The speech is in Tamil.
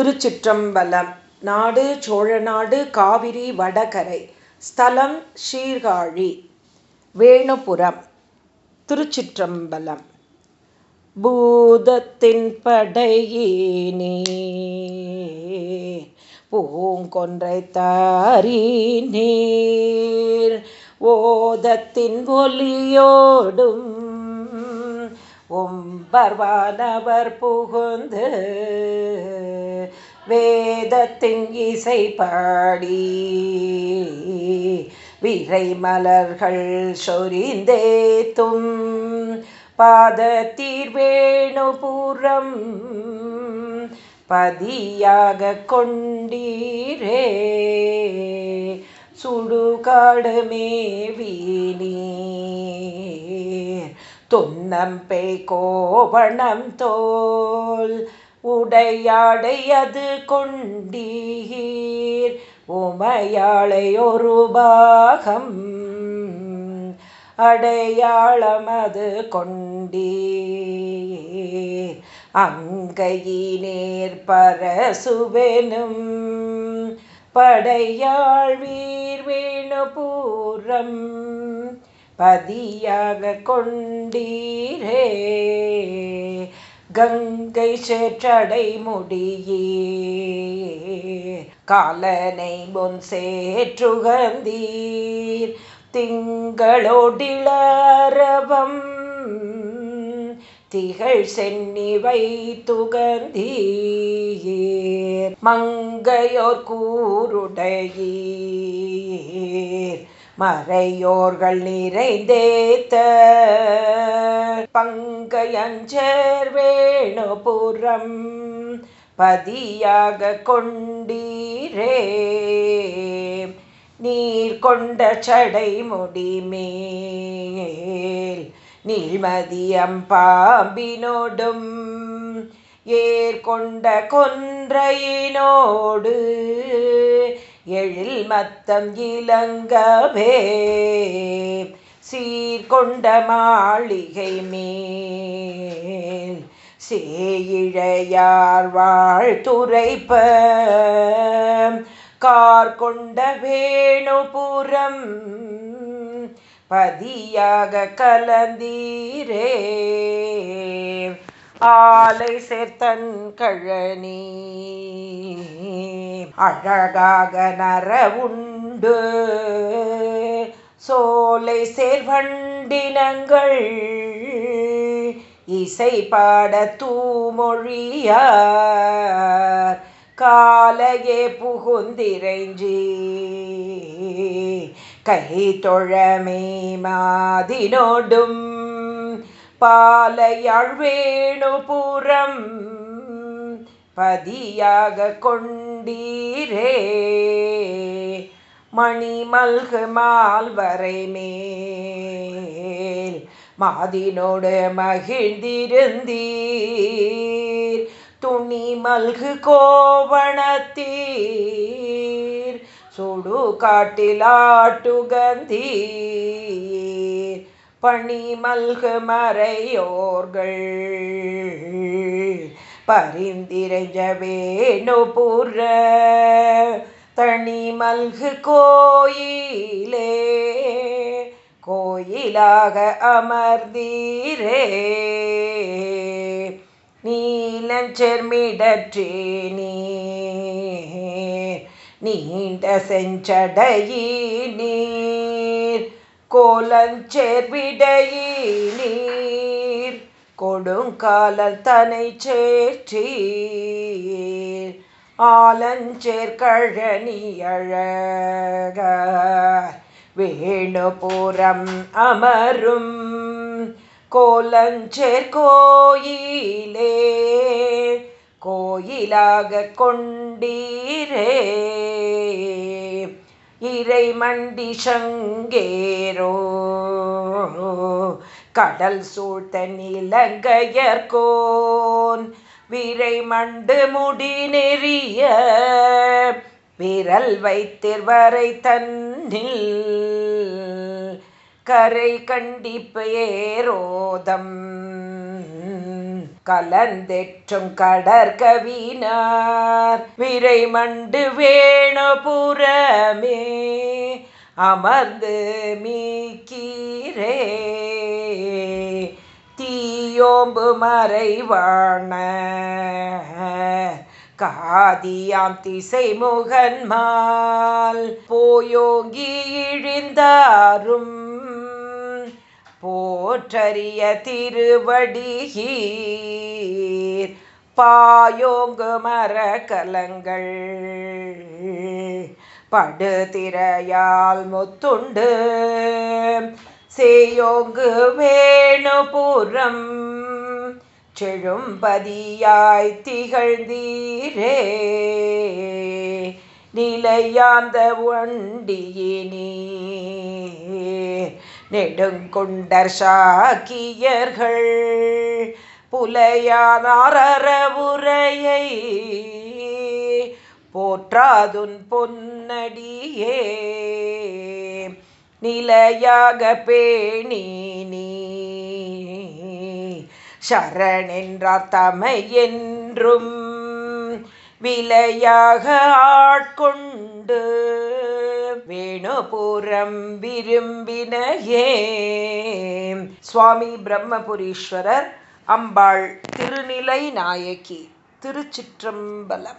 திருச்சிற்றம்பலம். நாடு சோழநாடு காவிரி வடகரை. ஸ்தலம் சீர்காழி. வேணுபுரம். திருச்சிற்றம்பலம். பூதத்தின் படையினே. பூங்கொன்றை தாரினீர் ஓதத்தின் ஒலியோடும் ஒம்பர்வானவர் புகுந்து வேதத்தின் இசை பாடி விரை மலர்கள் சொரிந்தேத்தும் பாதத்தீர்வேணுபுறம் பதியாக கொண்டீரே. சுடுகாடு மேவினீர் துன்னம்பை கோவணம் தோல். உடையாடையது கொண்டீர். உமையாளை ஒரு பாகம். அடையாளமது கொண்டீர். அங்கையினேர் பரசுவெனும். படையாழ்வீர் வேணுபூரம். பதியாக கொண்டீரே. கங்கை சேற்றடை முடியே. காலனை பொன் சேற்றுகந்தீர். திங்களோடிளரவம் திகழ் சென்னிவை துகந்தீர். மங்கையோர் கூருடையீர். மறையோர்கள் நிறைந்தேத்த. பங்கையஞ்சேர் வேணுபுரம் பதியாக கொண்டீரே. நீர் கொண்ட சடை முடிமேல் நீள்மதியம் பாம்பினோடும் ஏற்கொண்ட கொன்றையினோடு எழில் மத்தம் இலங்கவே. சீர்கொண்ட மாளிகை மேல் சேயிழையார் வாழ்த்துரைப்ப கார் கொண்ட வேணுபுரம் பதியாக கலந்தீரே. ஆலை சேர்த்தன் கழனி. அழகாக நர உண்டு சோலை சேர்வண்டினங்கள். இசை பாட தூமொழியார். காலையே புகுந்திரைஞ்சி. கை தொழமே மாதினோடும். பாலையாழ்வேணுபுரம் பதியாக கொண்டீரே. மணிமல்கு மால்வரை மேல் மாதினோடு மகிழ்ந்திருந்தீர். துணி மல்கு கோவணத்தீர். சுடு காட்டிலாட்டுகந்தீர் பணி மல்கு மறையோர்கள். பரிந்திரைஞ்ச வேணுபுற தனி மல்கு கோயிலே. கோயிலாக அமர்ந்தீரே. நீலஞ்செர்மிடற்றே நீர் நீண்ட செஞ்சடையீர் கோலஞ்சேர்விடையீர் கொடுங்காலல் தனை சேற்றீர். ஆலஞ்சேர்கழனி அழகார். வேணுபுரம் அமரும் கோலஞ்சேர்கோயிலே கோயிலாக கொண்டீரே. இறை மண்டி சங்கேரோ. கடல் சூழ்த்த நிலங்கையர்கோன். விரை மண்டு முடி நெறிய. விரல் வைத்திருவரை தன்னில். கரை கண்டிப்பு ஏரோதம். கலந்தெற்றும் கடற்கவினார். விரை மண்டு வேணுபுறமே அமர்ந்து மீக்கீரே. தீயோம்பு மறைவாண காதியாம் திசை முகன்மால் போயோங்கி இழிந்தாரும் போற்றறிய திருவடிகீர். பாயோங்கு மர படுதிரையால் முத்துண்டு. சேயோங்கு வேணுபுறம். செழும்பதியாய் திகழ்ந்தீரே. நிலையாந்த ஒண்டியினீர். நெடுங்கொண்டர் சாக்கியர்கள் புலையானாரவுரையை போற்றாதுன் பொன்னடியே. நிலையாக பேணி நீ சரணென்றார் தமை என்றும் விலையாக ஆட்கொண்டு வேணுபுரம் விரும்பினையே. சுவாமி பிரம்மபுரீஸ்வரர் அம்பாள் திருநிலை நாயகி திருச்சிற்றம்பலம்.